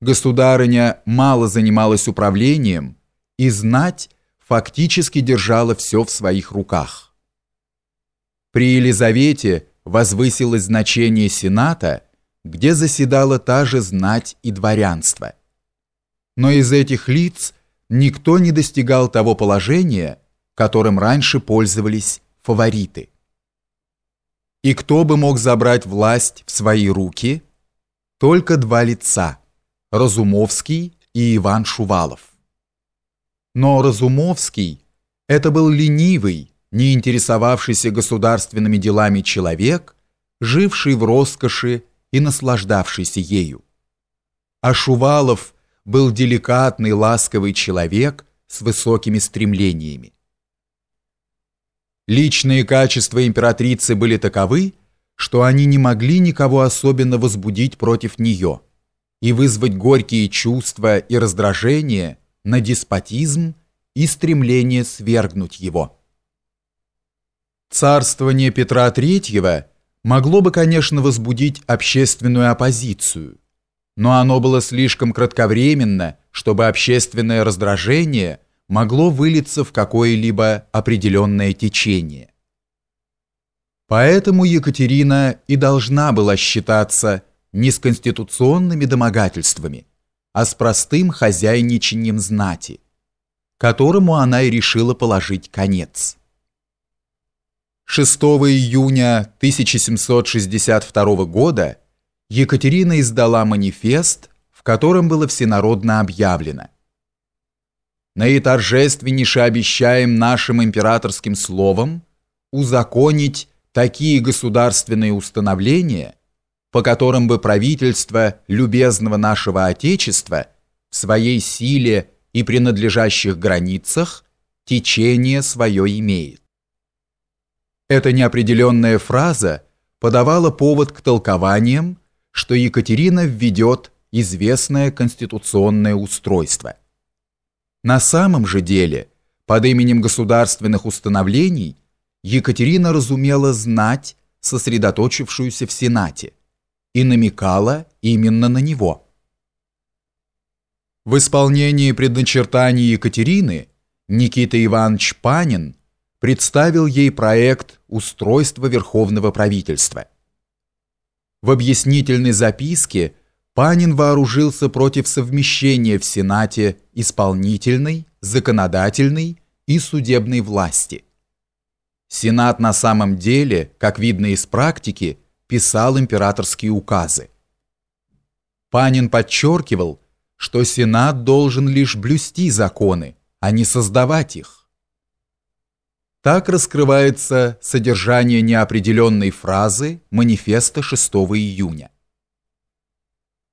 государыня мало занималась управлением, и знать фактически держала все в своих руках. При Елизавете возвысилось значение Сената, где заседала та же знать и дворянство. Но из этих лиц никто не достигал того положения, которым раньше пользовались фавориты. И кто бы мог забрать власть в свои руки? Только два лица – Разумовский и Иван Шувалов. Но Разумовский – это был ленивый, не интересовавшийся государственными делами человек, живший в роскоши и наслаждавшийся ею. А Шувалов был деликатный, ласковый человек с высокими стремлениями. Личные качества императрицы были таковы, что они не могли никого особенно возбудить против нее и вызвать горькие чувства и раздражение на деспотизм и стремление свергнуть его. Царствование Петра III могло бы, конечно, возбудить общественную оппозицию, но оно было слишком кратковременно, чтобы общественное раздражение – могло вылиться в какое-либо определенное течение. Поэтому Екатерина и должна была считаться не с конституционными домогательствами, а с простым хозяйничанием знати, которому она и решила положить конец. 6 июня 1762 года Екатерина издала манифест, в котором было всенародно объявлено – наиторжественнейше обещаем нашим императорским словом узаконить такие государственные установления, по которым бы правительство любезного нашего Отечества в своей силе и принадлежащих границах течение свое имеет. Эта неопределенная фраза подавала повод к толкованиям, что Екатерина введет известное конституционное устройство. На самом же деле, под именем государственных установлений, Екатерина разумела знать, сосредоточившуюся в Сенате, и намекала именно на него. В исполнении предначертаний Екатерины Никита Иванович Панин представил ей проект устройства Верховного правительства. В объяснительной записке Панин вооружился против совмещения в Сенате исполнительной, законодательной и судебной власти. Сенат на самом деле, как видно из практики, писал императорские указы. Панин подчеркивал, что Сенат должен лишь блюсти законы, а не создавать их. Так раскрывается содержание неопределенной фразы манифеста 6 июня.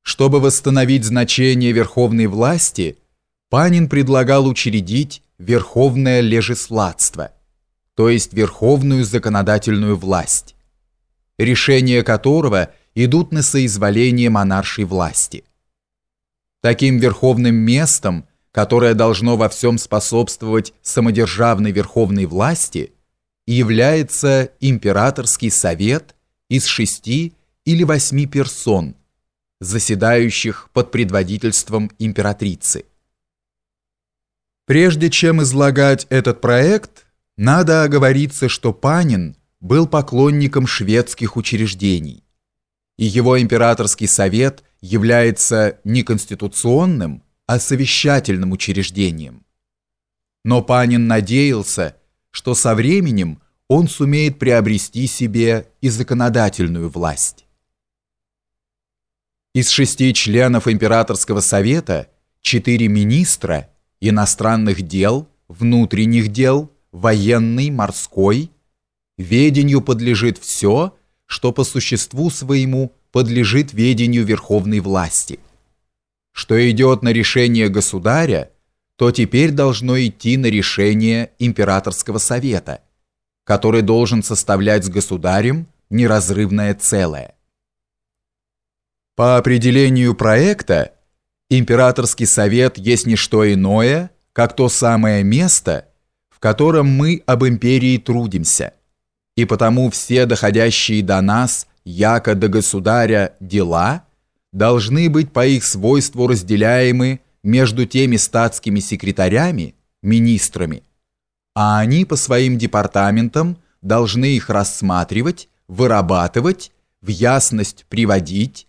Чтобы восстановить значение верховной власти, Панин предлагал учредить верховное лежеслатство, то есть верховную законодательную власть, решения которого идут на соизволение монаршей власти. Таким верховным местом, которое должно во всем способствовать самодержавной верховной власти, является императорский совет из шести или восьми персон – заседающих под предводительством императрицы. Прежде чем излагать этот проект, надо оговориться, что Панин был поклонником шведских учреждений, и его императорский совет является не конституционным, а совещательным учреждением. Но Панин надеялся, что со временем он сумеет приобрести себе и законодательную власть. Из шести членов Императорского совета четыре министра иностранных дел, внутренних дел, военный, морской. Ведению подлежит все, что по существу своему подлежит ведению верховной власти. Что идет на решение государя, то теперь должно идти на решение Императорского совета, который должен составлять с государем неразрывное целое. По определению проекта, Императорский совет есть не что иное, как то самое место, в котором мы об империи трудимся, и потому все доходящие до нас, яко до государя, дела должны быть по их свойству разделяемы между теми статскими секретарями, министрами, а они по своим департаментам должны их рассматривать, вырабатывать, в ясность приводить,